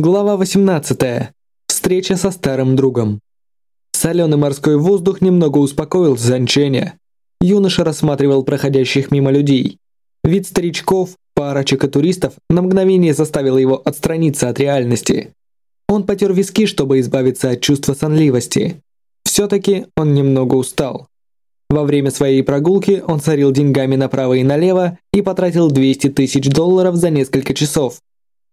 Глава 18. Встреча со старым другом. Соленый морской воздух немного успокоил Занченя. Юноша рассматривал проходящих мимо людей. Вид старичков, парочек и туристов на мгновение заставил его отстраниться от реальности. Он потер виски, чтобы избавиться от чувства сонливости. Все-таки он немного устал. Во время своей прогулки он царил деньгами направо и налево и потратил 200 тысяч долларов за несколько часов.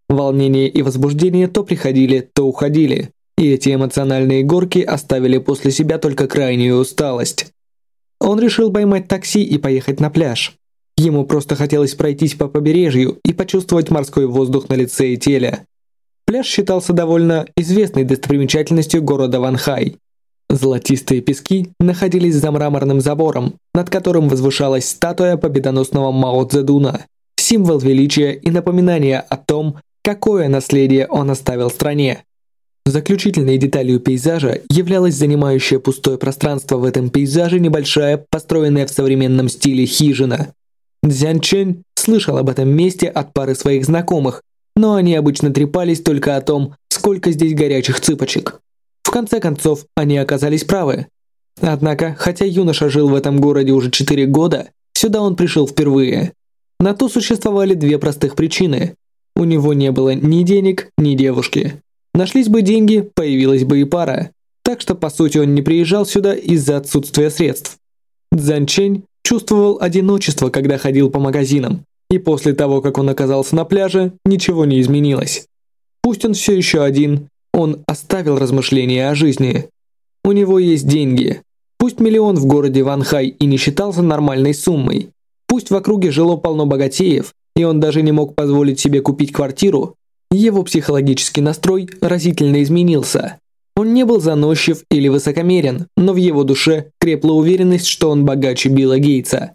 Волнение и возбуждение то приходили, то уходили, и эти эмоциональные горки оставили после себя только крайнюю усталость. Он решил поймать такси и поехать на пляж. Ему просто хотелось пройтись по побережью и почувствовать морской воздух на лице и теле. Пляж считался довольно известной достопримечательностью города Ванхай. Золотистые пески находились за мраморным забором, над которым возвышалась статуя победоносного Мао Цзэдуна, символ величия и напоминания о том, какое наследие он оставил стране. Заключительной деталью пейзажа являлась занимающая пустое пространство в этом пейзаже небольшая, построенная в современном стиле хижина. Дзян Чэнь слышал об этом месте от пары своих знакомых, но они обычно трепались только о том, сколько здесь горячих цыпочек. В конце концов, они оказались правы. Однако, хотя юноша жил в этом городе уже 4 года, сюда он пришел впервые. На то существовали две простых причины. У него не было ни денег, ни девушки. Нашлись бы деньги, появилась бы и пара. Так что, по сути, он не приезжал сюда из-за отсутствия средств. Цзанчень чувствовал одиночество, когда ходил по магазинам. И после того, как он оказался на пляже, ничего не изменилось. Пусть он все еще один, он оставил размышления о жизни. У него есть деньги. Пусть миллион в городе Ванхай и не считался нормальной суммой. Пусть в округе жило полно богатеев, и он даже не мог позволить себе купить квартиру, его психологический настрой разительно изменился. Он не был заносчив или высокомерен, но в его душе крепла уверенность, что он богаче Билла Гейтса.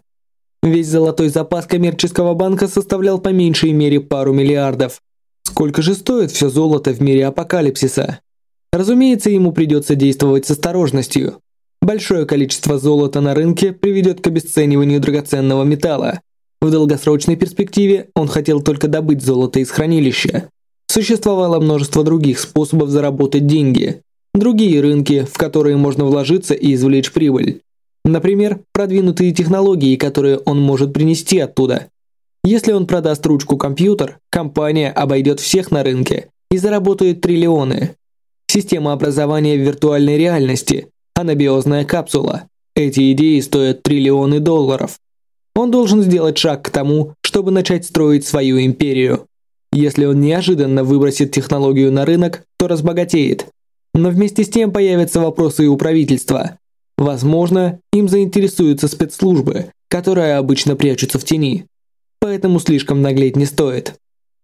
Весь золотой запас коммерческого банка составлял по меньшей мере пару миллиардов. Сколько же стоит все золото в мире апокалипсиса? Разумеется, ему придется действовать с осторожностью. Большое количество золота на рынке приведет к обесцениванию драгоценного металла. В долгосрочной перспективе он хотел только добыть золото из хранилища. Существовало множество других способов заработать деньги, другие рынки, в которые можно вложиться и извлечь прибыль. Например, продвинутые технологии, которые он может принести оттуда. Если он продаст ручку-компьютер, компания обойдет всех на рынке и заработает триллионы. Система образования в виртуальной реальности, анабиозная капсула. Эти идеи стоят триллионы долларов. Он должен сделать шаг к тому, чтобы начать строить свою империю. Если он неожиданно выбросит технологию на рынок, то разбогатеет. Но вместе с тем появятся вопросы и у правительства. Возможно, им заинтересуются спецслужбы, которые обычно прячутся в тени. Поэтому слишком наглеть не стоит.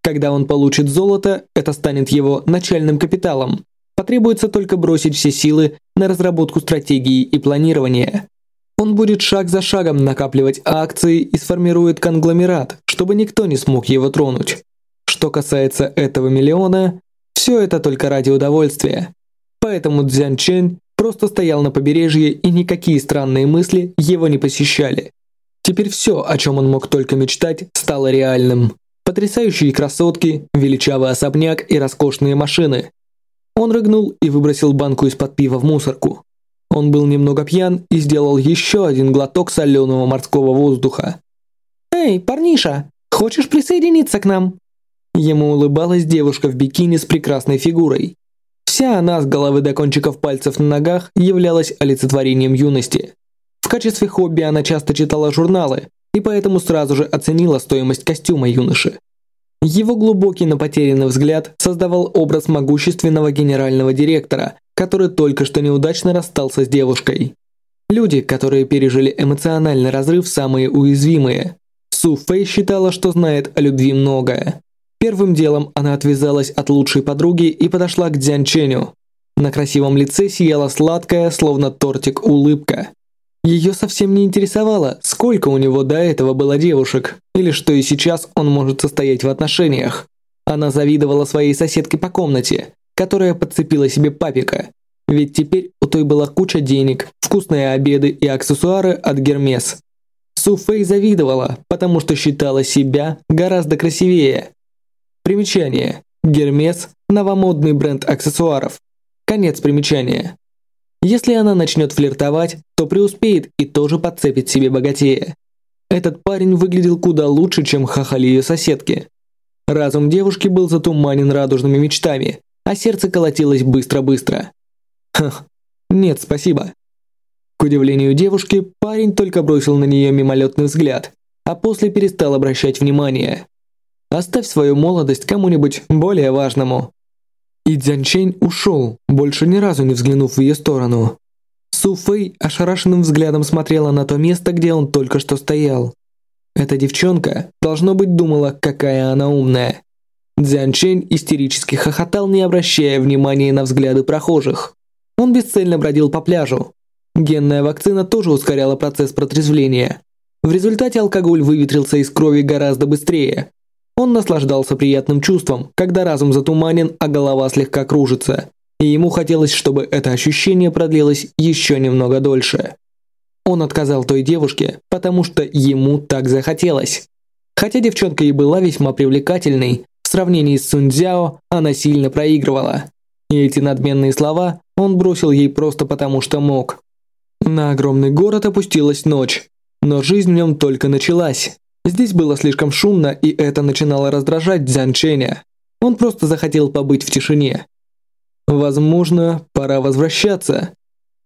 Когда он получит золото, это станет его начальным капиталом. Потребуется только бросить все силы на разработку стратегии и планирования. Он будет шаг за шагом накапливать акции и сформирует конгломерат, чтобы никто не смог его тронуть. Что касается этого миллиона, все это только ради удовольствия. Поэтому Цзян Чен просто стоял на побережье и никакие странные мысли его не посещали. Теперь все, о чем он мог только мечтать, стало реальным. Потрясающие красотки, величавый особняк и роскошные машины. Он рыгнул и выбросил банку из-под пива в мусорку. Он был немного пьян и сделал еще один глоток соленого морского воздуха. «Эй, парниша, хочешь присоединиться к нам?» Ему улыбалась девушка в бикини с прекрасной фигурой. Вся она с головы до кончиков пальцев на ногах являлась олицетворением юности. В качестве хобби она часто читала журналы и поэтому сразу же оценила стоимость костюма юноши. Его глубокий, но потерянный взгляд создавал образ могущественного генерального директора, который только что неудачно расстался с девушкой. Люди, которые пережили эмоциональный разрыв, самые уязвимые. Су Фэй считала, что знает о любви многое. Первым делом она отвязалась от лучшей подруги и подошла к Дзян Ченю. На красивом лице сияла сладкая, словно тортик, улыбка. Ее совсем не интересовало, сколько у него до этого было девушек, или что и сейчас он может состоять в отношениях. Она завидовала своей соседке по комнате, которая подцепила себе папика. Ведь теперь у той была куча денег, вкусные обеды и аксессуары от Гермес. Су Фэй завидовала, потому что считала себя гораздо красивее. Примечание. Гермес новомодный бренд аксессуаров. Конец примечания. Если она начнет флиртовать, то преуспеет и тоже подцепит себе богатея. Этот парень выглядел куда лучше, чем хахали ее соседки. Разум девушки был затуманен радужными мечтами, а сердце колотилось быстро-быстро. Хм, нет, спасибо. К удивлению девушки, парень только бросил на нее мимолетный взгляд, а после перестал обращать внимание. Оставь свою молодость кому-нибудь более важному. И Дзянчень ушел, больше ни разу не взглянув в ее сторону. Су Фэй ошарашенным взглядом смотрела на то место, где он только что стоял. Эта девчонка, должно быть, думала, какая она умная. Дзянчень истерически хохотал, не обращая внимания на взгляды прохожих. Он бесцельно бродил по пляжу. Генная вакцина тоже ускоряла процесс протрезвления. В результате алкоголь выветрился из крови гораздо быстрее. Он наслаждался приятным чувством, когда разум затуманен, а голова слегка кружится. И ему хотелось, чтобы это ощущение продлилось еще немного дольше. Он отказал той девушке, потому что ему так захотелось. Хотя девчонка и была весьма привлекательной, в сравнении с Сунцзяо она сильно проигрывала. И эти надменные слова он бросил ей просто потому, что мог. На огромный город опустилась ночь, но жизнь в нем только началась. Здесь было слишком шумно, и это начинало раздражать Дзян Ченя. Он просто захотел побыть в тишине. Возможно, пора возвращаться.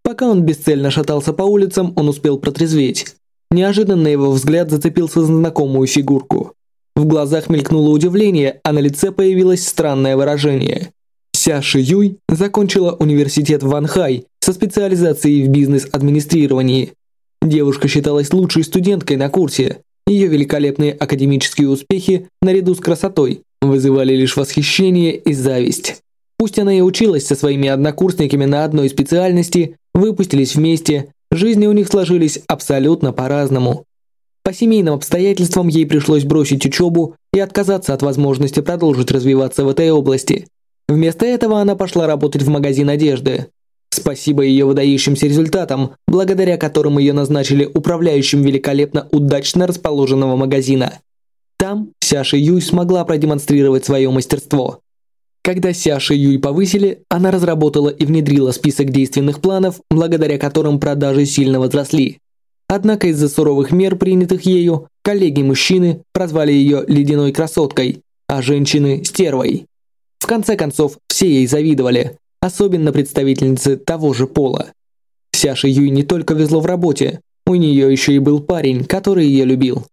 Пока он бесцельно шатался по улицам, он успел протрезветь. Неожиданно его взгляд зацепился за знакомую фигурку. В глазах мелькнуло удивление, а на лице появилось странное выражение. Ся Ши Юй закончила университет в Ванхай со специализацией в бизнес-администрировании. Девушка считалась лучшей студенткой на курсе. Ее великолепные академические успехи, наряду с красотой, вызывали лишь восхищение и зависть. Пусть она и училась со своими однокурсниками на одной специальности, выпустились вместе, жизни у них сложились абсолютно по-разному. По семейным обстоятельствам ей пришлось бросить учебу и отказаться от возможности продолжить развиваться в этой области. Вместо этого она пошла работать в магазин одежды. Спасибо ее выдающимся результатам, благодаря которым ее назначили управляющим великолепно удачно расположенного магазина. Там Сяша Юй смогла продемонстрировать свое мастерство. Когда Сяша Юй повысили, она разработала и внедрила список действенных планов, благодаря которым продажи сильно возросли. Однако из-за суровых мер, принятых ею, коллеги-мужчины прозвали ее «ледяной красоткой», а женщины – «стервой». В конце концов, все ей завидовали, особенно представительницы того же пола. Сяше Юй не только везло в работе, у нее еще и был парень, который ее любил.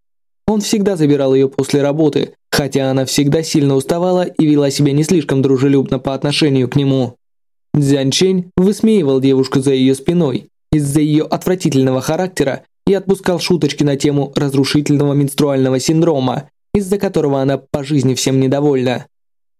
Он всегда забирал ее после работы, хотя она всегда сильно уставала и вела себя не слишком дружелюбно по отношению к нему. Дзянь Чень высмеивал девушку за ее спиной, из-за ее отвратительного характера и отпускал шуточки на тему разрушительного менструального синдрома, из-за которого она по жизни всем недовольна.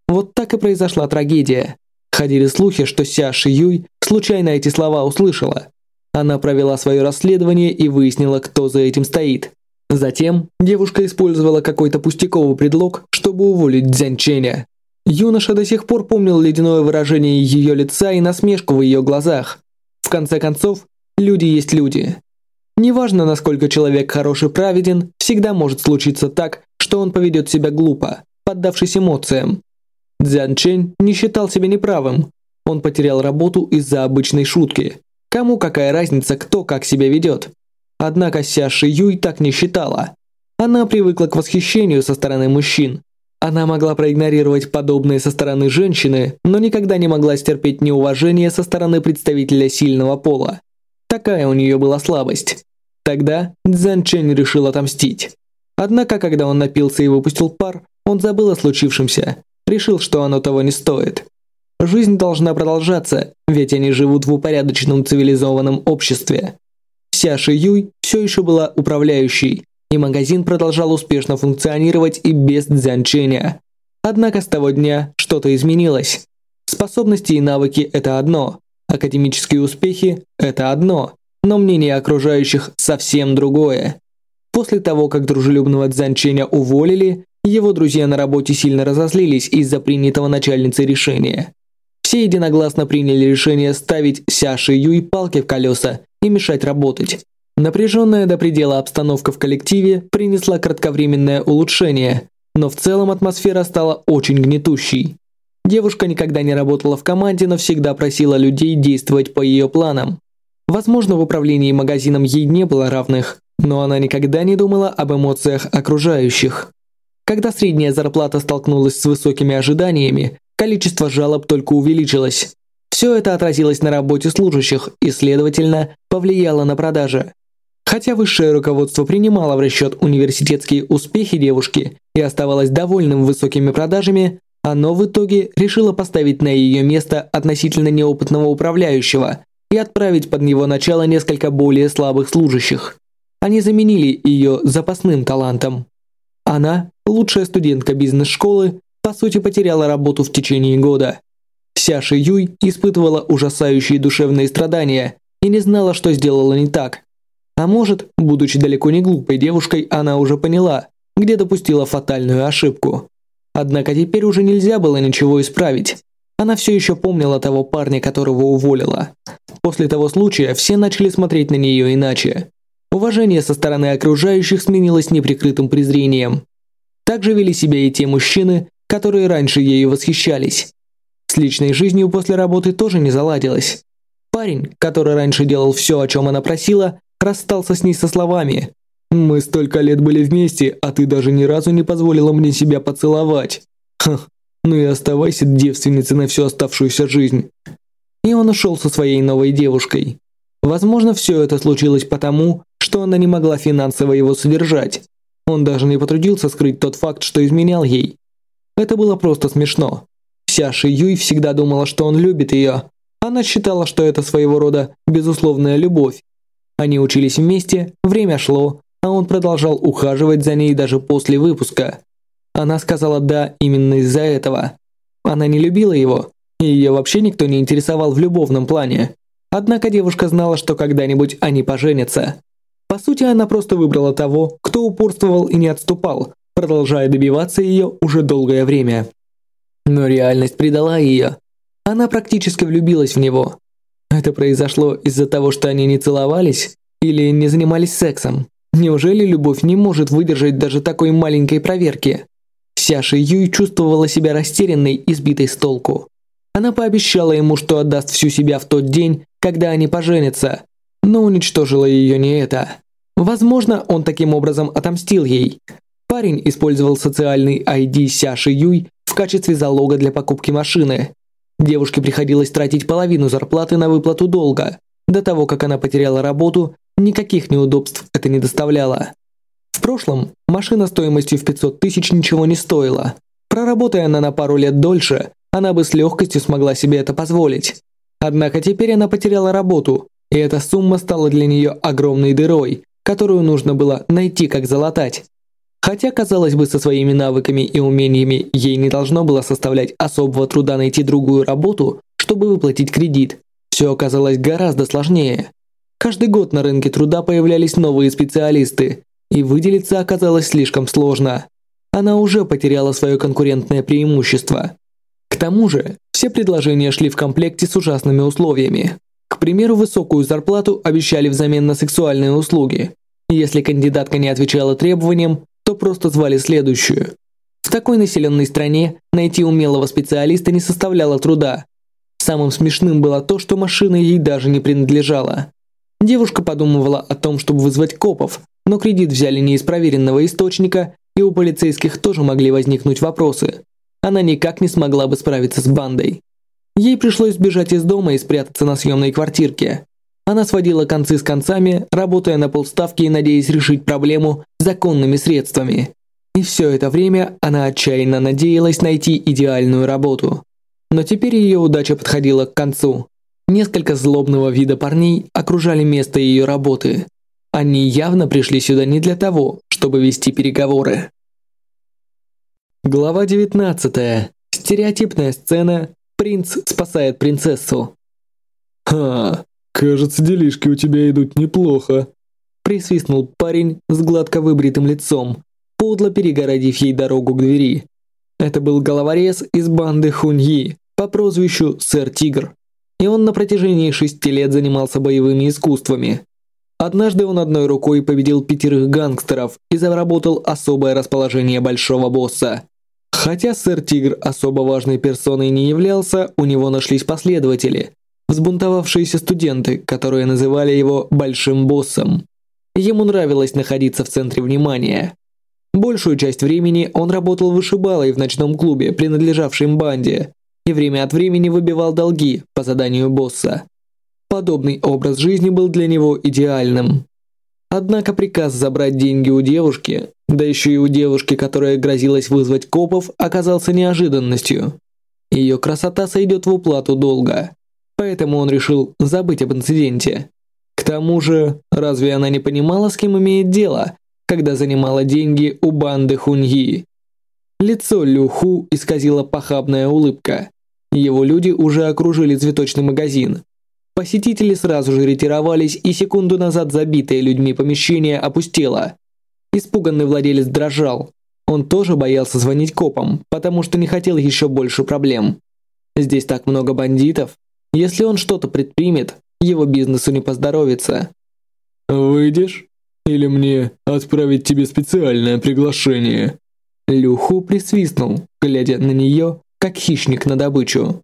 Вот так и произошла трагедия. Ходили слухи, что Ся Ши Юй случайно эти слова услышала. Она провела свое расследование и выяснила, кто за этим стоит. Затем девушка использовала какой-то пустяковый предлог, чтобы уволить Дзянь Ченя. Юноша до сих пор помнил ледяное выражение ее лица и насмешку в ее глазах. В конце концов, люди есть люди. Неважно, насколько человек хороший праведен, всегда может случиться так, что он поведет себя глупо, поддавшись эмоциям. Дзян Чэнь не считал себя неправым. Он потерял работу из-за обычной шутки. Кому какая разница, кто как себя ведет? Однако Ся Ши Юй так не считала. Она привыкла к восхищению со стороны мужчин. Она могла проигнорировать подобные со стороны женщины, но никогда не могла стерпеть неуважение со стороны представителя сильного пола. Такая у нее была слабость. Тогда Цзэн Чэнь решил отомстить. Однако, когда он напился и выпустил пар, он забыл о случившемся, решил, что оно того не стоит. Жизнь должна продолжаться, ведь они живут в упорядоченном цивилизованном обществе. Ся Ши Юй все еще была управляющей, и магазин продолжал успешно функционировать и без Цзян Чэня. Однако с того дня что-то изменилось. Способности и навыки – это одно, академические успехи – это одно, но мнение окружающих совсем другое. После того, как дружелюбного Цзанченя уволили, его друзья на работе сильно разозлились из-за принятого начальницей решения. Все единогласно приняли решение ставить Сяши Юй палки в колеса и мешать работать. Напряженная до предела обстановка в коллективе принесла кратковременное улучшение, но в целом атмосфера стала очень гнетущей. Девушка никогда не работала в команде, но всегда просила людей действовать по ее планам. Возможно, в управлении магазином ей не было равных, но она никогда не думала об эмоциях окружающих. Когда средняя зарплата столкнулась с высокими ожиданиями, количество жалоб только увеличилось. Все это отразилось на работе служащих и, следовательно, повлияло на продажи. Хотя высшее руководство принимало в расчет университетские успехи девушки и оставалось довольным высокими продажами, оно в итоге решило поставить на ее место относительно неопытного управляющего и отправить под него начало несколько более слабых служащих. Они заменили ее запасным талантом. Она, лучшая студентка бизнес-школы, по сути потеряла работу в течение года. Ся Ши Юй испытывала ужасающие душевные страдания и не знала, что сделала не так. А может, будучи далеко не глупой девушкой, она уже поняла, где допустила фатальную ошибку. Однако теперь уже нельзя было ничего исправить. Она все еще помнила того парня, которого уволила. После того случая все начали смотреть на нее иначе. Уважение со стороны окружающих сменилось неприкрытым презрением. Также вели себя и те мужчины, которые раньше ею восхищались. С личной жизнью после работы тоже не заладилось. Парень, который раньше делал все, о чем она просила, расстался с ней со словами «Мы столько лет были вместе, а ты даже ни разу не позволила мне себя поцеловать. Ха, ну и оставайся девственницей на всю оставшуюся жизнь». И он ушел со своей новой девушкой. Возможно, все это случилось потому, что она не могла финансово его содержать. Он даже не потрудился скрыть тот факт, что изменял ей. Это было просто смешно. Вся Юй всегда думала, что он любит ее. Она считала, что это своего рода безусловная любовь. Они учились вместе, время шло, а он продолжал ухаживать за ней даже после выпуска. Она сказала «да» именно из-за этого. Она не любила его, и ее вообще никто не интересовал в любовном плане. Однако девушка знала, что когда-нибудь они поженятся. По сути, она просто выбрала того, кто упорствовал и не отступал, продолжая добиваться ее уже долгое время. Но реальность предала ее. Она практически влюбилась в него. Это произошло из-за того, что они не целовались или не занимались сексом. Неужели любовь не может выдержать даже такой маленькой проверки? Сяша Юй чувствовала себя растерянной и сбитой с толку. Она пообещала ему, что отдаст всю себя в тот день, когда они поженятся, но уничтожила ее не это. Возможно, он таким образом отомстил ей. Парень использовал социальный ID Сяши Юй в качестве залога для покупки машины. Девушке приходилось тратить половину зарплаты на выплату долга. До того, как она потеряла работу, никаких неудобств это не доставляло. В прошлом машина стоимостью в 500 тысяч ничего не стоила. Проработая она на пару лет дольше, она бы с легкостью смогла себе это позволить. Однако теперь она потеряла работу, и эта сумма стала для нее огромной дырой, которую нужно было найти как залатать. Хотя, казалось бы, со своими навыками и умениями ей не должно было составлять особого труда найти другую работу, чтобы выплатить кредит, все оказалось гораздо сложнее. Каждый год на рынке труда появлялись новые специалисты, и выделиться оказалось слишком сложно. Она уже потеряла свое конкурентное преимущество. К тому же, все предложения шли в комплекте с ужасными условиями. К примеру, высокую зарплату обещали взамен на сексуальные услуги. Если кандидатка не отвечала требованиям, то просто звали следующую. В такой населенной стране найти умелого специалиста не составляло труда. Самым смешным было то, что машина ей даже не принадлежала. Девушка подумывала о том, чтобы вызвать копов, но кредит взяли не из проверенного источника, и у полицейских тоже могли возникнуть вопросы. Она никак не смогла бы справиться с бандой. Ей пришлось сбежать из дома и спрятаться на съемной квартирке. Она сводила концы с концами, работая на полставки и надеясь решить проблему законными средствами. И все это время она отчаянно надеялась найти идеальную работу. Но теперь ее удача подходила к концу. Несколько злобного вида парней окружали место ее работы. Они явно пришли сюда не для того, чтобы вести переговоры. Глава 19. Стереотипная сцена. Принц спасает принцессу. «Ха, кажется, делишки у тебя идут неплохо», присвистнул парень с гладко выбритым лицом, подло перегородив ей дорогу к двери. Это был головорез из банды Хуньи по прозвищу Сэр Тигр, и он на протяжении шести лет занимался боевыми искусствами. Однажды он одной рукой победил пятерых гангстеров и заработал особое расположение большого босса. Хотя сэр Тигр особо важной персоной не являлся, у него нашлись последователи, взбунтовавшиеся студенты, которые называли его «большим боссом». Ему нравилось находиться в центре внимания. Большую часть времени он работал вышибалой в ночном клубе, принадлежавшем банде, и время от времени выбивал долги по заданию босса. Подобный образ жизни был для него идеальным. Однако приказ забрать деньги у девушки, да еще и у девушки, которая грозилась вызвать копов, оказался неожиданностью. Ее красота сойдет в уплату долга, поэтому он решил забыть об инциденте. К тому же, разве она не понимала, с кем имеет дело, когда занимала деньги у банды Хуньи? Лицо Люху исказила похабная улыбка. Его люди уже окружили цветочный магазин. Посетители сразу же ретировались, и секунду назад забитое людьми помещение опустело. Испуганный владелец дрожал. Он тоже боялся звонить копам, потому что не хотел еще больше проблем. Здесь так много бандитов. Если он что-то предпримет, его бизнесу не поздоровится. «Выйдешь? Или мне отправить тебе специальное приглашение?» Люху присвистнул, глядя на нее, как хищник на добычу.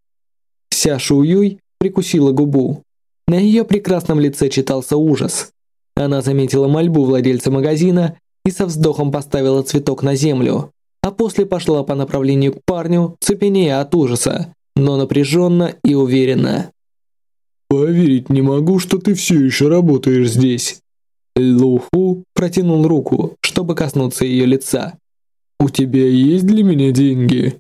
Ся Шуюй прикусила губу. На ее прекрасном лице читался ужас. Она заметила мольбу владельца магазина и со вздохом поставила цветок на землю, а после пошла по направлению к парню, цепенея от ужаса, но напряженно и уверенно. «Поверить не могу, что ты все еще работаешь здесь». Луху протянул руку, чтобы коснуться ее лица. «У тебя есть для меня деньги?»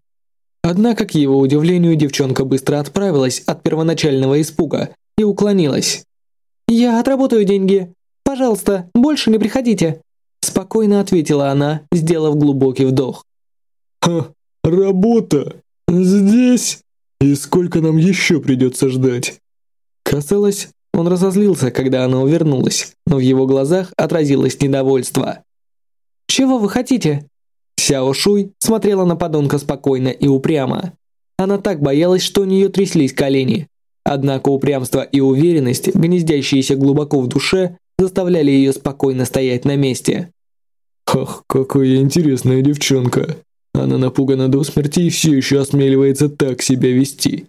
Однако, к его удивлению, девчонка быстро отправилась от первоначального испуга и уклонилась. «Я отработаю деньги. Пожалуйста, больше не приходите», спокойно ответила она, сделав глубокий вдох. «Ха, работа? Здесь? И сколько нам еще придется ждать?» Казалось, он разозлился, когда она увернулась, но в его глазах отразилось недовольство. «Чего вы хотите?» Сяо Шуй смотрела на подонка спокойно и упрямо. Она так боялась, что у нее тряслись колени. Однако упрямство и уверенность, гнездящиеся глубоко в душе, заставляли ее спокойно стоять на месте. «Ах, какая интересная девчонка! Она напугана до смерти и все еще осмеливается так себя вести».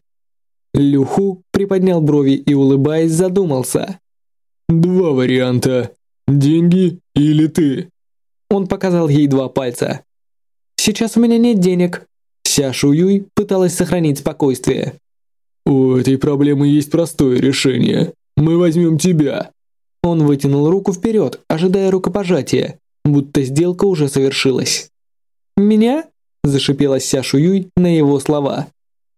Люху приподнял брови и, улыбаясь, задумался. «Два варианта. Деньги или ты?» Он показал ей два пальца. Сейчас у меня нет денег». Ся Шуюй пыталась сохранить спокойствие. «У этой проблемы есть простое решение. Мы возьмем тебя». Он вытянул руку вперед, ожидая рукопожатия, будто сделка уже совершилась. «Меня?» – зашипела Ся Шуюй на его слова.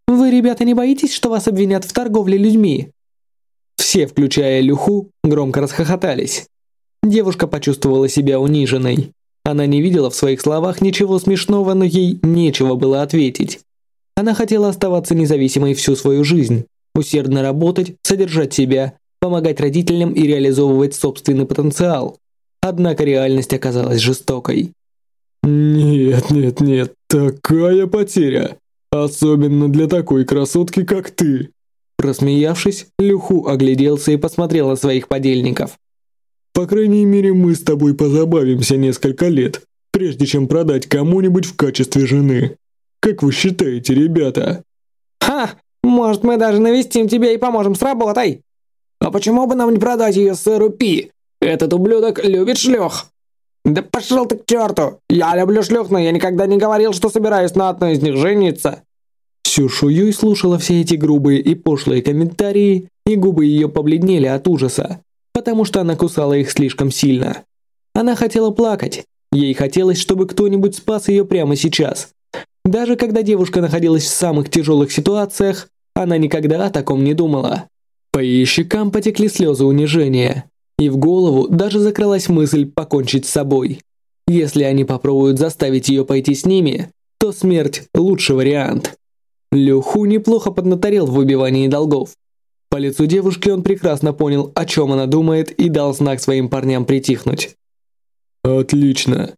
«Вы, ребята, не боитесь, что вас обвинят в торговле людьми?» Все, включая Люху, громко расхохотались. Девушка почувствовала себя униженной. Она не видела в своих словах ничего смешного, но ей нечего было ответить. Она хотела оставаться независимой всю свою жизнь, усердно работать, содержать себя, помогать родителям и реализовывать собственный потенциал. Однако реальность оказалась жестокой. «Нет, нет, нет, такая потеря! Особенно для такой красотки, как ты!» Рассмеявшись, Люху огляделся и посмотрел на своих подельников. По крайней мере, мы с тобой позабавимся несколько лет, прежде чем продать кому-нибудь в качестве жены. Как вы считаете, ребята? Ха, может мы даже навестим тебя и поможем с работой. А почему бы нам не продать ее сэру Пи? Этот ублюдок любит шлюх. Да пошел ты к черту! Я люблю шлюх, но я никогда не говорил, что собираюсь на одной из них жениться. Сю Шуюй слушала все эти грубые и пошлые комментарии, и губы ее побледнели от ужаса потому что она кусала их слишком сильно. Она хотела плакать. Ей хотелось, чтобы кто-нибудь спас ее прямо сейчас. Даже когда девушка находилась в самых тяжелых ситуациях, она никогда о таком не думала. По ее щекам потекли слезы унижения, и в голову даже закралась мысль покончить с собой. Если они попробуют заставить ее пойти с ними, то смерть – лучший вариант. Люху неплохо поднаторел в выбивании долгов. По лицу девушки он прекрасно понял, о чем она думает, и дал знак своим парням притихнуть. «Отлично.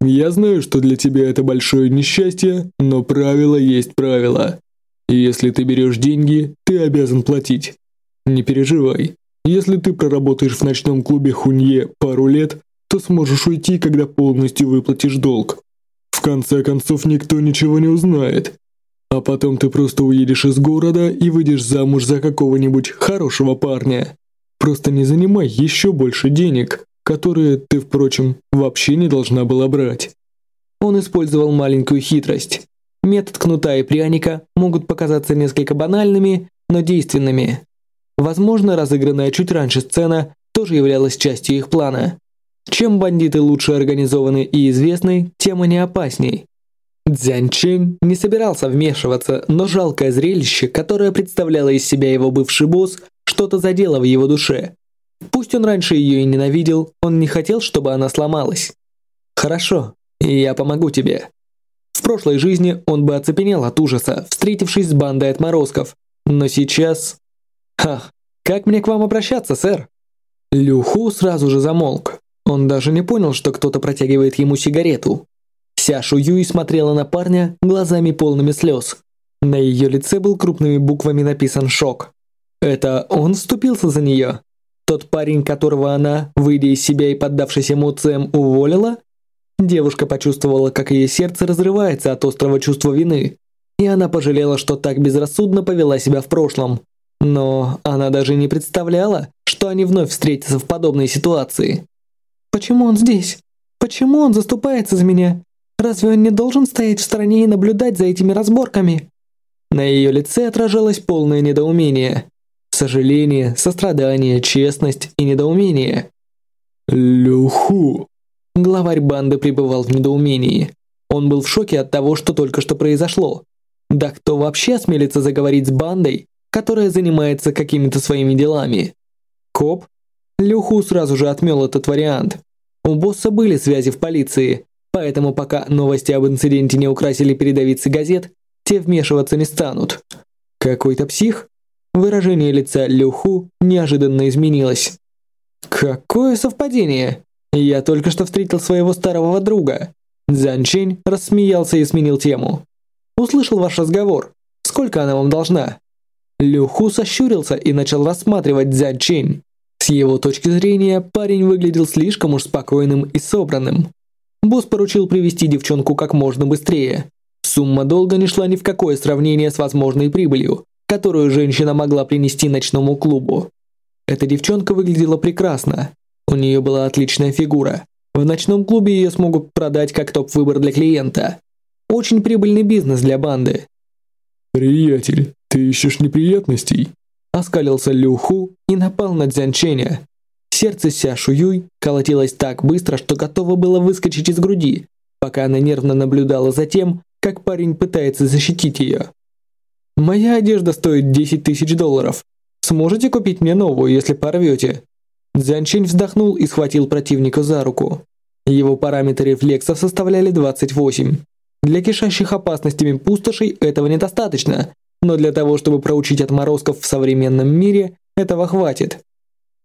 Я знаю, что для тебя это большое несчастье, но правило есть правило. Если ты берешь деньги, ты обязан платить. Не переживай. Если ты проработаешь в ночном клубе Хунье пару лет, то сможешь уйти, когда полностью выплатишь долг. В конце концов, никто ничего не узнает. А потом ты просто уедешь из города и выйдешь замуж за какого-нибудь хорошего парня. Просто не занимай еще больше денег, которые ты, впрочем, вообще не должна была брать. Он использовал маленькую хитрость. Метод кнута и пряника могут показаться несколько банальными, но действенными. Возможно, разыгранная чуть раньше сцена тоже являлась частью их плана. Чем бандиты лучше организованы и известны, тем они опасней. Цзянь Чэнь не собирался вмешиваться, но жалкое зрелище, которое представляло из себя его бывший босс, что-то задело в его душе. Пусть он раньше ее и ненавидел, он не хотел, чтобы она сломалась. «Хорошо, я помогу тебе». В прошлой жизни он бы оцепенел от ужаса, встретившись с бандой отморозков, но сейчас... Ха, как мне к вам обращаться, сэр? Люху сразу же замолк. Он даже не понял, что кто-то протягивает ему сигарету. Ся Шуюй смотрела на парня глазами полными слез. На ее лице был крупными буквами написан «шок». Это он вступился за нее? Тот парень, которого она, выйдя из себя и поддавшись эмоциям, уволила? Девушка почувствовала, как ее сердце разрывается от острого чувства вины, и она пожалела, что так безрассудно повела себя в прошлом. Но она даже не представляла, что они вновь встретятся в подобной ситуации. «Почему он здесь? Почему он заступается за меня? Разве он не должен стоять в стороне и наблюдать за этими разборками?» На ее лице отражалось полное недоумение. Сожаление, сострадание, честность и недоумение. «Люху!» Главарь банды пребывал в недоумении. Он был в шоке от того, что только что произошло. Да кто вообще осмелится заговорить с бандой, которая занимается какими-то своими делами? Коп? Люху сразу же отмел этот вариант. У босса были связи в полиции, поэтому пока новости об инциденте не украсили передовицы газет, те вмешиваться не станут. Какой-то псих? Выражение лица Люху неожиданно изменилось. Какое совпадение! Я только что встретил своего старого друга. Цзянчень рассмеялся и сменил тему. Услышал ваш разговор. Сколько она вам должна? Люху сощурился и начал рассматривать Цзянчень. С его точки зрения, парень выглядел слишком уж спокойным и собранным. Босс поручил привести девчонку как можно быстрее. Сумма долга не шла ни в какое сравнение с возможной прибылью, которую женщина могла принести ночному клубу. Эта девчонка выглядела прекрасно, у нее была отличная фигура. В ночном клубе ее смогут продать как топ-выбор для клиента. Очень прибыльный бизнес для банды. «Приятель, ты ищешь неприятностей?» Оскалился Люху и напал на Дзянченя. Сердце Ся Шуюй колотилось так быстро, что готово было выскочить из груди, пока она нервно наблюдала за тем, как парень пытается защитить ее. «Моя одежда стоит 10 тысяч долларов. Сможете купить мне новую, если порвете?» Дзянчин вздохнул и схватил противника за руку. Его параметры рефлексов составляли 28. Для кишащих опасностями пустошей этого недостаточно, но для того, чтобы проучить отморозков в современном мире, этого хватит.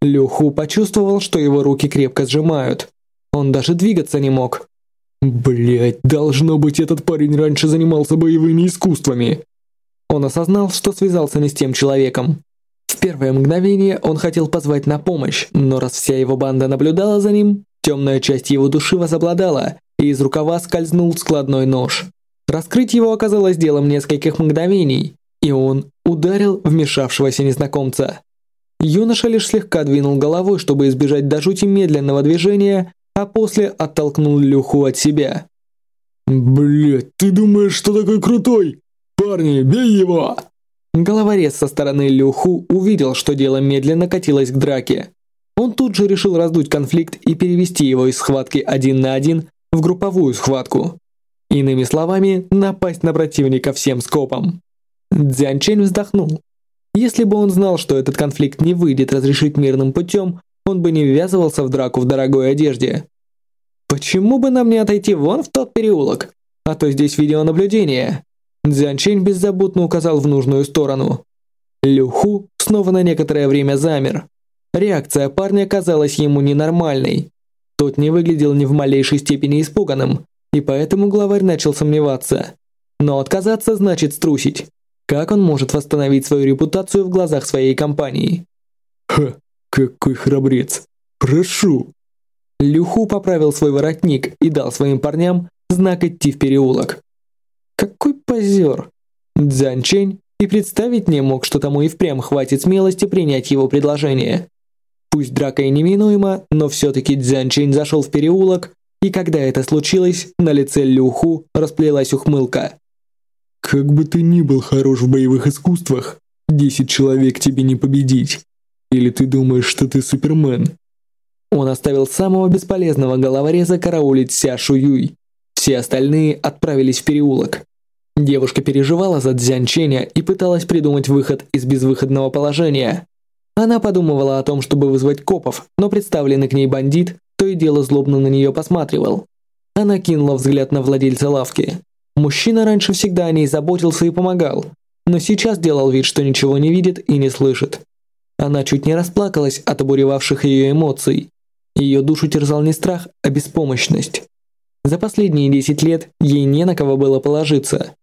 Люху почувствовал, что его руки крепко сжимают. Он даже двигаться не мог. Блять, должно быть, этот парень раньше занимался боевыми искусствами. Он осознал, что связался не с тем человеком. В первое мгновение он хотел позвать на помощь, но раз вся его банда наблюдала за ним, темная часть его души возобладала, и из рукава скользнул складной нож. Раскрыть его оказалось делом нескольких мгновений, и он ударил вмешавшегося незнакомца. Юноша лишь слегка двинул головой, чтобы избежать до жути медленного движения, а после оттолкнул Люху от себя. «Блядь, ты думаешь, что такой крутой? Парни, бей его!» Головорез со стороны Люху увидел, что дело медленно катилось к драке. Он тут же решил раздуть конфликт и перевести его из схватки один на один в групповую схватку. Иными словами, напасть на противника всем скопом. Дзян Чэнь вздохнул. Если бы он знал, что этот конфликт не выйдет разрешить мирным путем, он бы не ввязывался в драку в дорогой одежде. Почему бы нам не отойти вон в тот переулок? А то здесь видеонаблюдение. Дзянчень беззаботно указал в нужную сторону. Люху снова на некоторое время замер. Реакция парня казалась ему ненормальной. Тот не выглядел ни в малейшей степени испуганным, и поэтому главарь начал сомневаться. Но отказаться значит струсить. Как он может восстановить свою репутацию в глазах своей компании? Ха, какой храбрец. Прошу. Люху поправил свой воротник и дал своим парням знак идти в переулок. Какой позер! Дзянь Чэнь и представить не мог, что тому и впрямь хватит смелости принять его предложение. Пусть драка и неминуема, но все-таки Дзянь Чэнь зашел в переулок, и когда это случилось, на лице Люху расплелась ухмылка. «Как бы ты ни был хорош в боевых искусствах, десять человек тебе не победить. Или ты думаешь, что ты супермен?» Он оставил самого бесполезного головореза караулить Ся Шуюй. Все остальные отправились в переулок. Девушка переживала за Дзянченя и пыталась придумать выход из безвыходного положения. Она подумывала о том, чтобы вызвать копов, но представленный к ней бандит то и дело злобно на нее посматривал. Она кинула взгляд на владельца лавки. Мужчина раньше всегда о ней заботился и помогал, но сейчас делал вид, что ничего не видит и не слышит. Она чуть не расплакалась от обуревавших ее эмоций. Ее душу терзал не страх, а беспомощность. За последние 10 лет ей не на кого было положиться.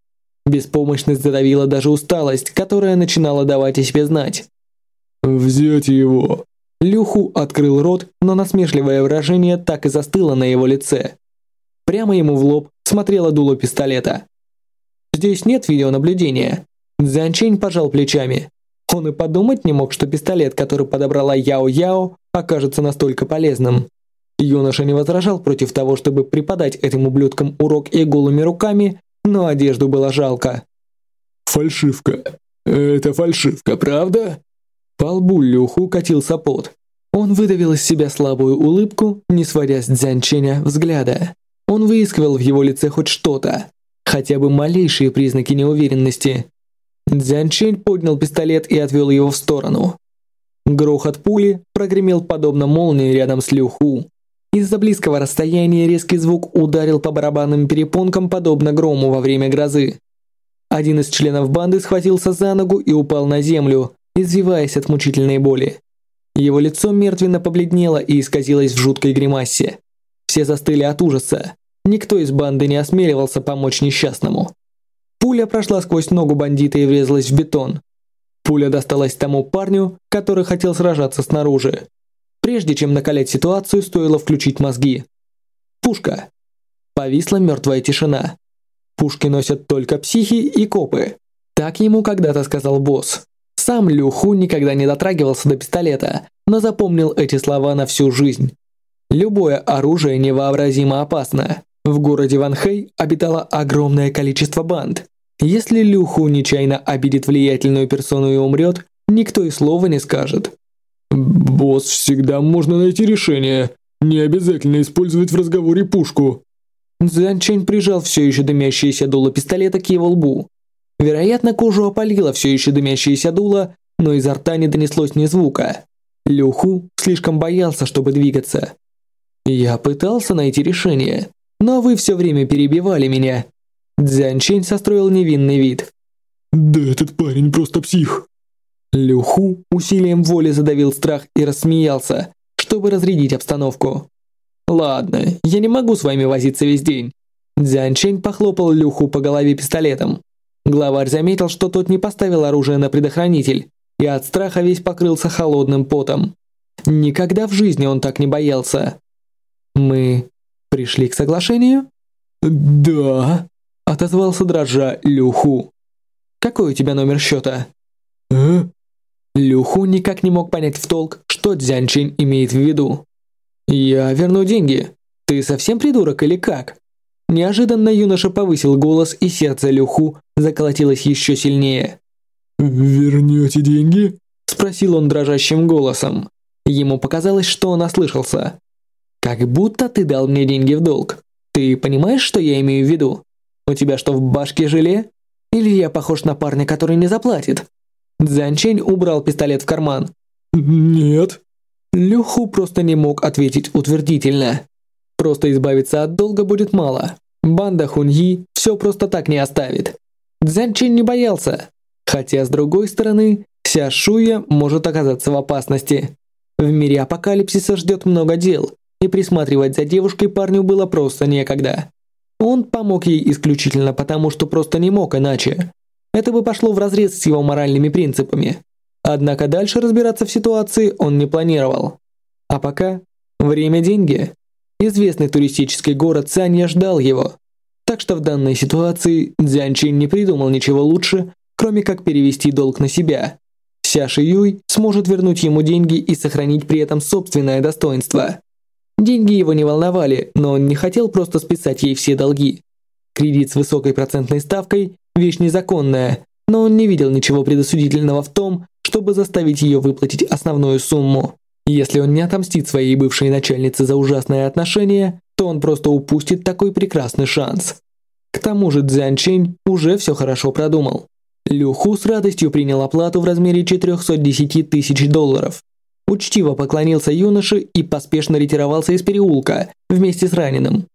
Беспомощность задавила даже усталость, которая начинала давать о себе знать. «Взять его!» Люху открыл рот, но насмешливое выражение так и застыло на его лице. Прямо ему в лоб смотрело дуло пистолета. Здесь нет видеонаблюдения. Цзянчень пожал плечами. Он и подумать не мог, что пистолет, который подобрала Яо-Яо, окажется настолько полезным. Юноша не возражал против того, чтобы преподать этим ублюдкам урок и голыми руками, но одежду было жалко. «Фальшивка. Это фальшивка, правда?» По лбу Люху катился пот. Он выдавил из себя слабую улыбку, не сводя с Дзянченя взгляда. Он выискивал в его лице хоть что-то, хотя бы малейшие признаки неуверенности. Дзянчень поднял пистолет и отвел его в сторону. Грохот пули прогремел подобно молнии рядом с Люху. Из-за близкого расстояния резкий звук ударил по барабанным перепонкам подобно грому во время грозы. Один из членов банды схватился за ногу и упал на землю, извиваясь от мучительной боли. Его лицо мертвенно побледнело и исказилось в жуткой гримасе. Все застыли от ужаса. Никто из банды не осмеливался помочь несчастному. Пуля прошла сквозь ногу бандита и врезалась в бетон. Пуля досталась тому парню, который хотел сражаться снаружи. Прежде чем накалять ситуацию, стоило включить мозги. Пушка. Повисла мертвая тишина. Пушки носят только психи и копы. Так ему когда-то сказал босс. Сам Лю Ху никогда не дотрагивался до пистолета, но запомнил эти слова на всю жизнь. Любое оружие невообразимо опасно. В городе Ван Хэй обитало огромное количество банд. Если Лю Ху нечаянно обидит влиятельную персону и умрет, никто и слова не скажет. «Босс, всегда можно найти решение. Не обязательно использовать в разговоре пушку». Цзэн Чэнь прижал все еще дымящееся дуло пистолета к его лбу. Вероятно, кожу опалило все еще дымящееся дуло, но изо рта не донеслось ни звука. Люху слишком боялся, чтобы двигаться. Я пытался найти решение, но вы все время перебивали меня. Цзянь Чэнь состроил невинный вид. Да этот парень просто псих. Люху усилием воли задавил страх и рассмеялся, чтобы разрядить обстановку. Ладно, я не могу с вами возиться весь день. Цзянь Чэнь похлопал Люху по голове пистолетом. Главарь заметил, что тот не поставил оружие на предохранитель, и от страха весь покрылся холодным потом. Никогда в жизни он так не боялся. «Мы пришли к соглашению?» «Да», — отозвался дрожа Люху. «Какой у тебя номер счета?» «А?» Люху никак не мог понять в толк, что Дзянчин имеет в виду. «Я верну деньги. Ты совсем придурок или как?» Неожиданно юноша повысил голос, и сердце Люху заколотилось еще сильнее. «Вернете деньги?» – спросил он дрожащим голосом. Ему показалось, что он ослышался. «Как будто ты дал мне деньги в долг. Ты понимаешь, что я имею в виду? У тебя что, в башке желе? Или я похож на парня, который не заплатит?» Цзянчень убрал пистолет в карман. «Нет». Люху просто не мог ответить утвердительно. Просто избавиться от долга будет мало. Банда Хуньи все просто так не оставит. Цзянчин не боялся. Хотя, с другой стороны, Ся Шуя может оказаться в опасности. В мире апокалипсиса ждет много дел, и присматривать за девушкой парню было просто некогда. Он помог ей исключительно потому, что просто не мог иначе. Это бы пошло вразрез с его моральными принципами. Однако дальше разбираться в ситуации он не планировал. А пока время – деньги. Известный туристический город Санья ждал его. Так что в данной ситуации Дзян Чин не придумал ничего лучше, кроме как перевести долг на себя. Ся Ши Юй сможет вернуть ему деньги и сохранить при этом собственное достоинство. Деньги его не волновали, но он не хотел просто списать ей все долги. Кредит с высокой процентной ставкой – вещь незаконная, но он не видел ничего предосудительного в том, чтобы заставить ее выплатить основную сумму. Если он не отомстит своей бывшей начальнице за ужасное отношение, то он просто упустит такой прекрасный шанс. К тому же Цзян Чэнь уже все хорошо продумал. Лю Ху с радостью принял оплату в размере 410 тысяч долларов. Учтиво поклонился юноше и поспешно ретировался из переулка вместе с раненым.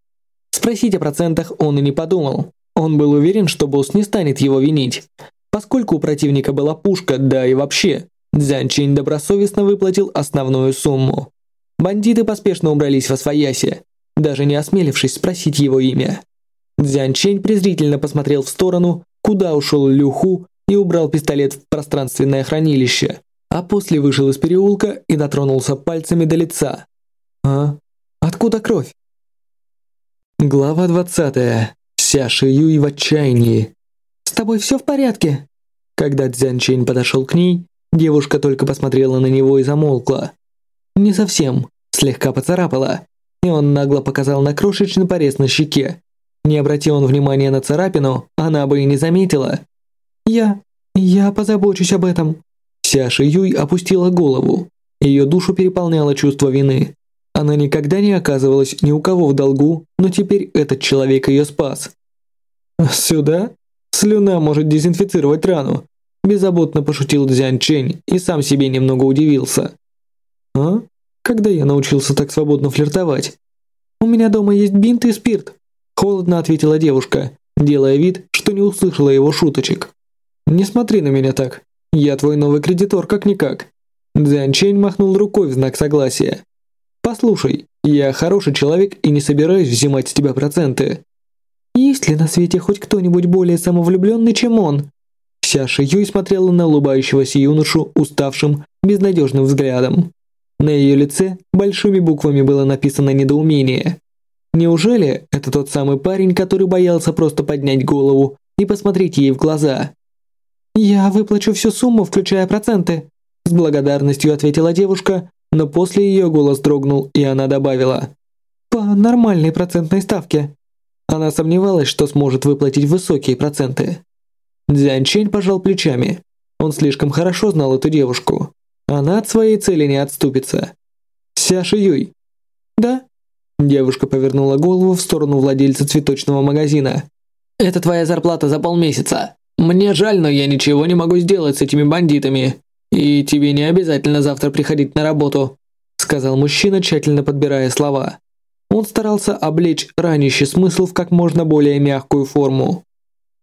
Спросить о процентах он и не подумал. Он был уверен, что босс не станет его винить. Поскольку у противника была пушка, да и вообще, Дзян Чинь добросовестно выплатил основную сумму. Бандиты поспешно убрались во свояси, даже не осмелившись спросить его имя. Дзян Чинь презрительно посмотрел в сторону, куда ушел Люху и убрал пистолет в пространственное хранилище, а после вышел из переулка и дотронулся пальцами до лица. А? Откуда кровь? Глава 20. Ся Шиюй в отчаянии. «С тобой все в порядке?» Когда Цзян Чэнь подошел к ней, девушка только посмотрела на него и замолкла. Не совсем, слегка поцарапала, и он нагло показал на крошечный порез на щеке. Не обратил он внимания на царапину, она бы и не заметила. «Я... я позабочусь об этом». Ся Ши Юй опустила голову. Ее душу переполняло чувство вины. Она никогда не оказывалась ни у кого в долгу, но теперь этот человек ее спас. «Сюда? Слюна может дезинфицировать рану», беззаботно пошутил Дзян Чэнь и сам себе немного удивился. «А? Когда я научился так свободно флиртовать?» «У меня дома есть бинт и спирт», холодно ответила девушка, делая вид, что не услышала его шуточек. «Не смотри на меня так. Я твой новый кредитор как-никак». Дзян Чэнь махнул рукой в знак согласия. Послушай, я хороший человек и не собираюсь взимать с тебя проценты. Есть ли на свете хоть кто-нибудь более самовлюбленный, чем он? Ся Юй смотрела на улыбающегося юношу уставшим, безнадежным взглядом. На ее лице большими буквами было написано недоумение. Неужели это тот самый парень, который боялся просто поднять голову и посмотреть ей в глаза? «Я выплачу всю сумму, включая проценты», с благодарностью ответила девушка, но после ее голос дрогнул, и она добавила «По нормальной процентной ставке». Она сомневалась, что сможет выплатить высокие проценты. Дзян Чэнь пожал плечами. Он слишком хорошо знал эту девушку. Она от своей цели не отступится. «Ся Юй». «Да?» Девушка повернула голову в сторону владельца цветочного магазина. «Это твоя зарплата за полмесяца. Мне жаль, но я ничего не могу сделать с этими бандитами. «И тебе не обязательно завтра приходить на работу», сказал мужчина, тщательно подбирая слова. Он старался облечь ранящий смысл в как можно более мягкую форму.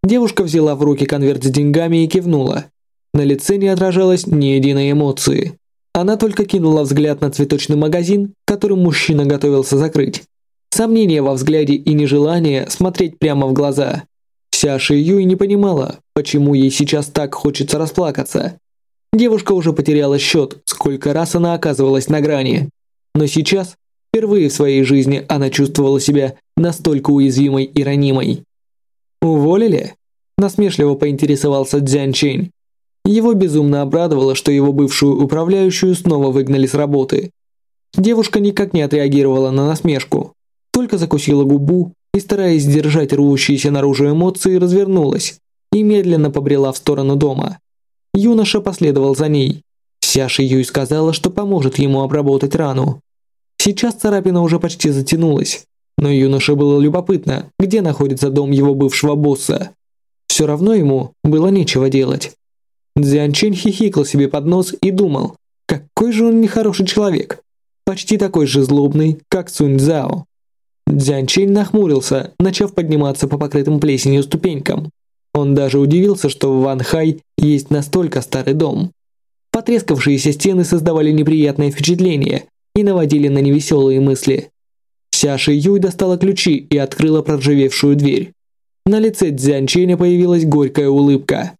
Девушка взяла в руки конверт с деньгами и кивнула. На лице не отражалось ни единой эмоции. Она только кинула взгляд на цветочный магазин, который мужчина готовился закрыть. Сомнение во взгляде и нежелание смотреть прямо в глаза. Вся Ши Юй не понимала, почему ей сейчас так хочется расплакаться. Девушка уже потеряла счет, сколько раз она оказывалась на грани. Но сейчас, впервые в своей жизни, она чувствовала себя настолько уязвимой и ранимой. «Уволили?» – насмешливо поинтересовался Дзян Чэнь. Его безумно обрадовало, что его бывшую управляющую снова выгнали с работы. Девушка никак не отреагировала на насмешку, только закусила губу и, стараясь сдержать рвущиеся наружу эмоции, развернулась и медленно побрела в сторону дома. Юноша последовал за ней. Сяша Юй сказала, что поможет ему обработать рану. Сейчас царапина уже почти затянулась, но юноше было любопытно, где находится дом его бывшего босса. Все равно ему было нечего делать. Дзян Чэнь хихикал себе под нос и думал, какой же он нехороший человек. Почти такой же злобный, как Сунь Цзао. Дзян Чэнь нахмурился, начав подниматься по покрытым плесенью ступенькам. Он даже удивился, что в Ван Хай есть настолько старый дом. Потрескавшиеся стены создавали неприятное впечатление и наводили на невеселые мысли. Ся Юй достала ключи и открыла проржавевшую дверь. На лице Цзян Ченя появилась горькая улыбка.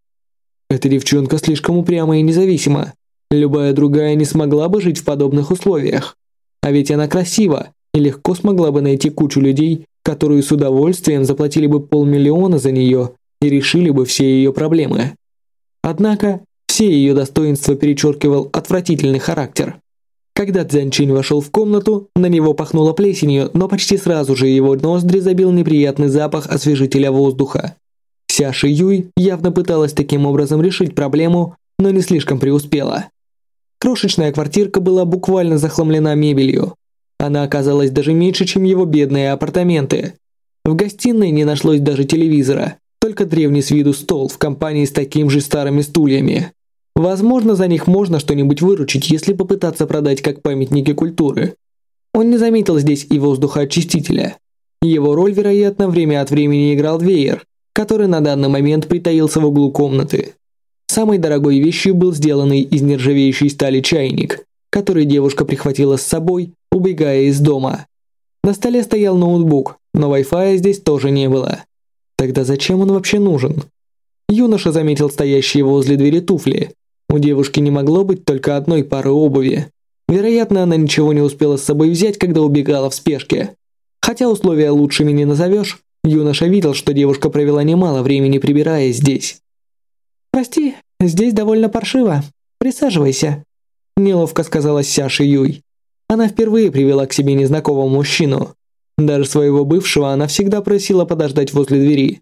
Эта девчонка слишком упряма и независима. Любая другая не смогла бы жить в подобных условиях. А ведь она красива и легко смогла бы найти кучу людей, которую с удовольствием заплатили бы полмиллиона за нее и решили бы все ее проблемы. Однако, все ее достоинства перечеркивал отвратительный характер. Когда Цзянчин вошел в комнату, на него пахнуло плесенью, но почти сразу же его ноздри забил неприятный запах освежителя воздуха. Ся Ши Юй явно пыталась таким образом решить проблему, но не слишком преуспела. Крошечная квартирка была буквально захламлена мебелью. Она оказалась даже меньше, чем его бедные апартаменты. В гостиной не нашлось даже телевизора, только древний с виду стол в компании с такими же старыми стульями. Возможно, за них можно что-нибудь выручить, если попытаться продать как памятники культуры. Он не заметил здесь и воздухоочистителя. Его роль, вероятно, время от времени играл веер, который на данный момент притаился в углу комнаты. Самой дорогой вещью был сделанный из нержавеющей стали чайник, который девушка прихватила с собой, убегая из дома. На столе стоял ноутбук, но Wi-Fi здесь тоже не было. Тогда зачем он вообще нужен? Юноша заметил стоящие возле двери туфли, у девушки не могло быть только одной пары обуви. Вероятно, она ничего не успела с собой взять, когда убегала в спешке. Хотя условия лучшими не назовешь, юноша видел, что девушка провела немало времени прибираясь здесь. «Прости, здесь довольно паршиво. Присаживайся», – неловко сказала Сяша Юй. Она впервые привела к себе незнакомого мужчину. Даже своего бывшего она всегда просила подождать возле двери.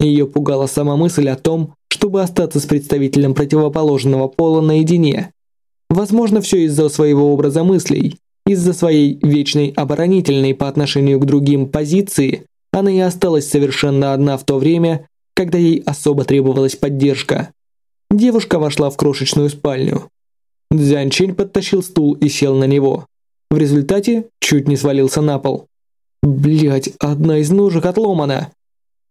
Ее пугала сама мысль о том, чтобы остаться с представителем противоположного пола наедине. Возможно, все из-за своего образа мыслей, из-за своей вечной оборонительной по отношению к другим позиции, она и осталась совершенно одна в то время, когда ей особо требовалась поддержка. Девушка вошла в крошечную спальню. Дзянь Чень подтащил стул и сел на него. В результате чуть не свалился на пол. Блять, одна из ножек отломана.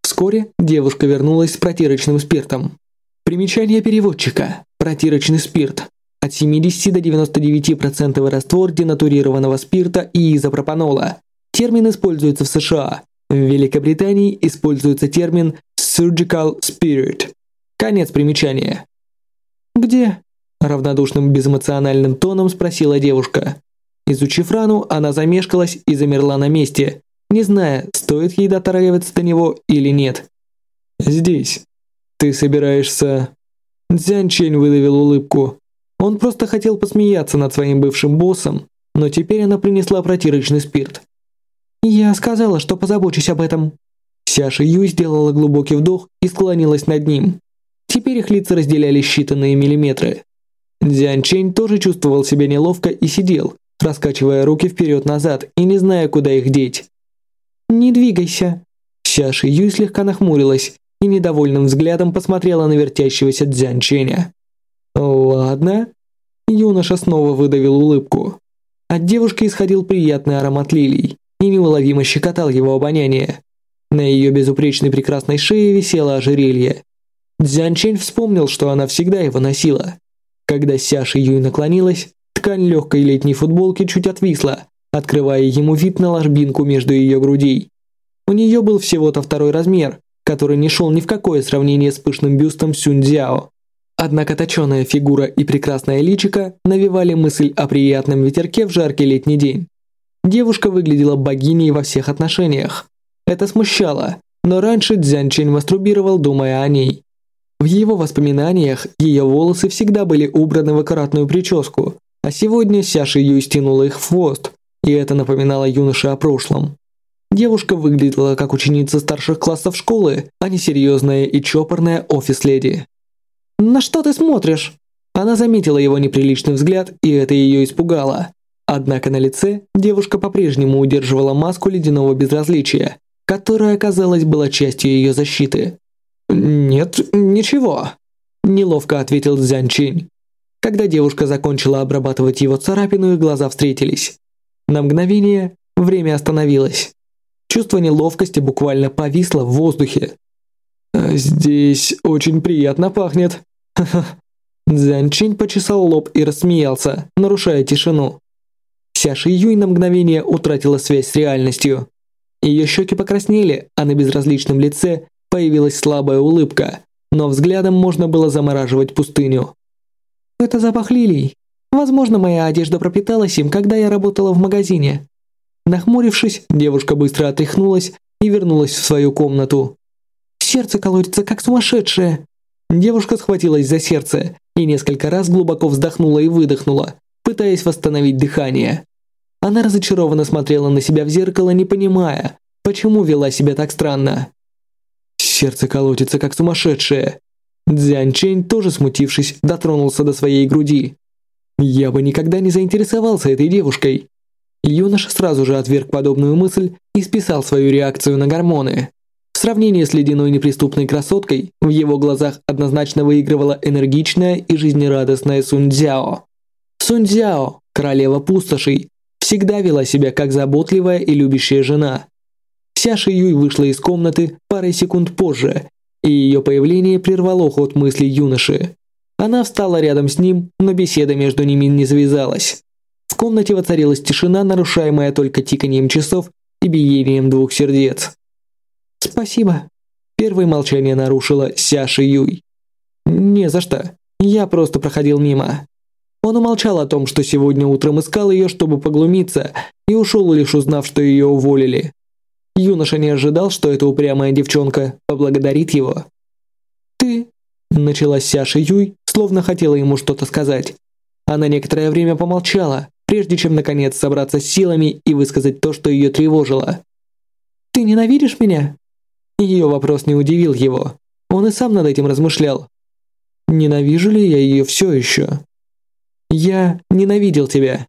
Вскоре девушка вернулась с протирочным спиртом. Примечание переводчика. Протирочный спирт. От 70 до 99% раствор денатурированного спирта и изопропанола. Термин используется в США. В Великобритании используется термин surgical spirit. Конец примечания. «Где?» – равнодушным безэмоциональным тоном спросила девушка. Изучив рану, она замешкалась и замерла на месте, не зная, стоит ей дотрагиваться до него или нет. «Здесь. Ты собираешься...» Дзянь Чень выдавил улыбку. Он просто хотел посмеяться над своим бывшим боссом, но теперь она принесла протирочный спирт. «Я сказала, что позабочусь об этом». Сяша Юй сделала глубокий вдох и склонилась над ним. Теперь их лица разделяли считанные миллиметры. Дзянь Чень тоже чувствовал себя неловко и сидел, раскачивая руки вперед-назад и не зная, куда их деть. «Не двигайся». Сяши Юй слегка нахмурилась и недовольным взглядом посмотрела на вертящегося Дзян Ченя. «Ладно». Юноша снова выдавил улыбку. От девушки исходил приятный аромат лилий и неуловимо щекотал его обоняние. На ее безупречной прекрасной шее висело ожерелье. Дзян Чень вспомнил, что она всегда его носила. Когда Сяша Юй наклонилась, ткань легкой летней футболки чуть отвисла, открывая ему вид на ложбинку между ее грудей. У нее был всего-то второй размер, который не шел ни в какое сравнение с пышным бюстом Сюньцзяо. Однако точеная фигура и прекрасная личико навевали мысль о приятном ветерке в жаркий летний день. Девушка выглядела богиней во всех отношениях. Это смущало, но раньше Цзянь Чэнь мастурбировал, думая о ней. В его воспоминаниях ее волосы всегда были убраны в аккуратную прическу, а сегодня Сяша Юй стянула их в хвост, и это напоминало юноше о прошлом. Девушка выглядела как ученица старших классов школы, а не серьезная и чопорная офис-леди. «На что ты смотришь?» Она заметила его неприличный взгляд, и это ее испугало. Однако на лице девушка по-прежнему удерживала маску ледяного безразличия, которая, казалось, была частью ее защиты. «Нет, ничего», – неловко ответил Цзянь Чинь. Когда девушка закончила обрабатывать его царапину, их глаза встретились. На мгновение время остановилось. Чувство неловкости буквально повисло в воздухе. «А «Здесь очень приятно пахнет». Цзянчин почесал лоб и рассмеялся, нарушая тишину. Вся Ши Юй на мгновение утратила связь с реальностью. Ее щеки покраснели, а на безразличном лице появилась слабая улыбка, но взглядом можно было замораживать пустыню. «Это запах лилий. Возможно, моя одежда пропиталась им, когда я работала в магазине. Нахмурившись, девушка быстро отряхнулась и вернулась в свою комнату. Сердце колотится как сумасшедшее. Девушка схватилась за сердце и несколько раз глубоко вздохнула и выдохнула, пытаясь восстановить дыхание. Она разочарованно смотрела на себя в зеркало, не понимая, почему вела себя так странно. Сердце колотится как сумасшедшее. Дзян Чэнь, тоже смутившись, дотронулся до своей груди. Я бы никогда не заинтересовался этой девушкой. Юноша сразу же отверг подобную мысль и списал свою реакцию на гормоны. В сравнении с ледяной неприступной красоткой, в его глазах однозначно выигрывала энергичная и жизнерадостная Сунцзяо. Сунцзяо, королева пустошей, всегда вела себя как заботливая и любящая жена. Ся Шиюй вышла из комнаты парой секунд позже, и ее появление прервало ход мыслей юноши. Она встала рядом с ним, но беседа между ними не завязалась. В комнате воцарилась тишина, нарушаемая только тиканием часов и биением двух сердец. «Спасибо». Первое молчание нарушила Ся Шиюй. «Не за что. Я просто проходил мимо». Он умолчал о том, что сегодня утром искал ее, чтобы поглумиться, и ушел, лишь узнав, что ее уволили. Юноша не ожидал, что эта упрямая девчонка поблагодарит его. «Ты...» – началась Сяша Юй, словно хотела ему что-то сказать. Она некоторое время помолчала, прежде чем наконец собраться с силами и высказать то, что ее тревожило. «Ты ненавидишь меня?» Ее вопрос не удивил его. Он и сам над этим размышлял. «Ненавижу ли я ее все еще?» Я ненавидел тебя.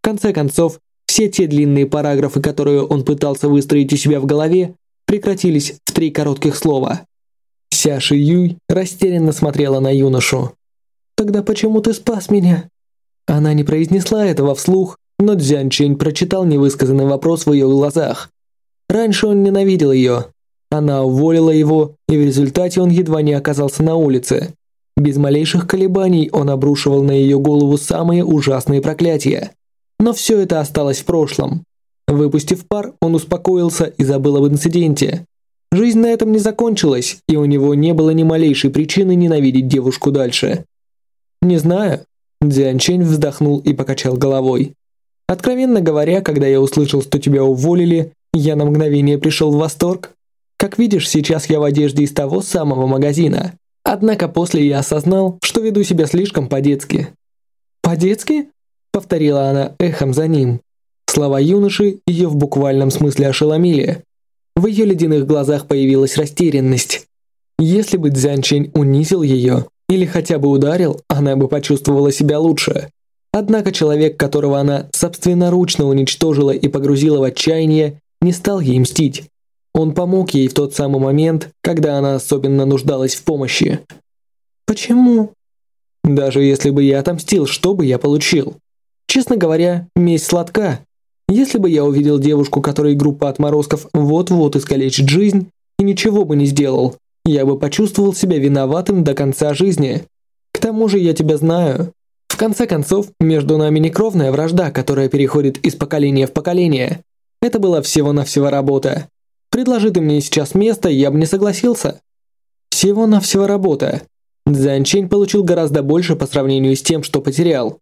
В конце концов, все те длинные параграфы, которые он пытался выстроить у себя в голове, прекратились в три коротких слова. Ся Ши Юй растерянно смотрела на юношу. «Тогда почему ты спас меня?» Она не произнесла этого вслух, но Дзян Чэнь прочитал невысказанный вопрос в ее глазах. Раньше он ненавидел ее. Она уволила его, и в результате он едва не оказался на улице. Без малейших колебаний он обрушивал на ее голову самые ужасные проклятия. Но все это осталось в прошлом. Выпустив пар, он успокоился и забыл об инциденте. Жизнь на этом не закончилась, и у него не было ни малейшей причины ненавидеть девушку дальше. «Не знаю», – Дзян Чэнь вздохнул и покачал головой. «Откровенно говоря, когда я услышал, что тебя уволили, я на мгновение пришел в восторг. Как видишь, сейчас я в одежде из того самого магазина. Однако после я осознал, что веду себя слишком по-детски. «По-детски?» – повторила она эхом за ним. Слова юноши ее в буквальном смысле ошеломили. В ее ледяных глазах появилась растерянность. Если бы Дзянчень унизил ее или хотя бы ударил, она бы почувствовала себя лучше. Однако человек, которого она собственноручно уничтожила и погрузила в отчаяние, не стал ей мстить. Он помог ей в тот самый момент, когда она особенно нуждалась в помощи. Почему? Даже если бы я отомстил, что бы я получил? Честно говоря, месть сладка. Если бы я увидел девушку, которой группа отморозков вот-вот искалечит жизнь, и ничего бы не сделал, я бы почувствовал себя виноватым до конца жизни. К тому же я тебя знаю. В конце концов, между нами не кровная вражда, которая переходит из поколения в поколение. Это была всего-навсего работа. Предложи ты мне сейчас место, я бы не согласился. Всего-навсего работа. Цзянчень получил гораздо больше по сравнению с тем, что потерял.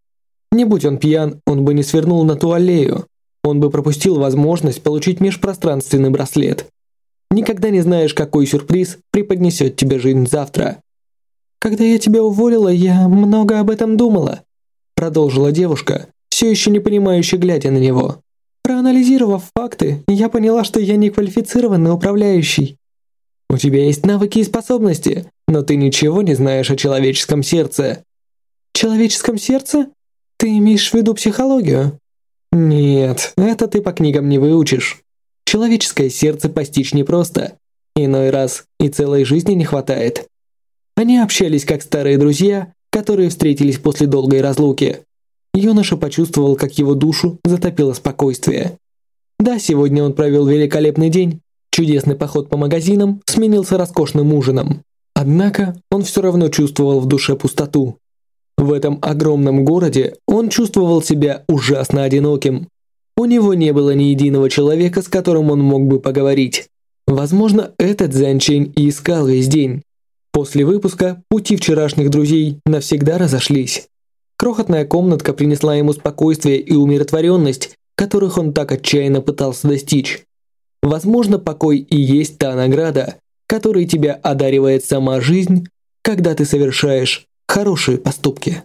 Не будь он пьян, он бы не свернул на ту аллею. Он бы пропустил возможность получить межпространственный браслет. Никогда не знаешь, какой сюрприз преподнесет тебе жизнь завтра. Когда я тебя уволила, я много об этом думала, продолжила девушка, все еще не понимающе глядя на него. Проанализировав факты, я поняла, что я не квалифицированный управляющий. У тебя есть навыки и способности, но ты ничего не знаешь о человеческом сердце. Человеческом сердце? Ты имеешь в виду психологию? Нет, это ты по книгам не выучишь. Человеческое сердце постичь непросто. Иной раз и целой жизни не хватает. Они общались как старые друзья, которые встретились после долгой разлуки. Юноша почувствовал, как его душу затопило спокойствие. Да, сегодня он провел великолепный день. Чудесный поход по магазинам сменился роскошным ужином. Однако он все равно чувствовал в душе пустоту. В этом огромном городе он чувствовал себя ужасно одиноким. У него не было ни единого человека, с которым он мог бы поговорить. Возможно, этот Зянчень и искал весь день. После выпуска пути вчерашних друзей навсегда разошлись. Крохотная комнатка принесла ему спокойствие и умиротворенность, которых он так отчаянно пытался достичь. Возможно, покой и есть та награда, которой тебя одаривает сама жизнь, когда ты совершаешь хорошие поступки.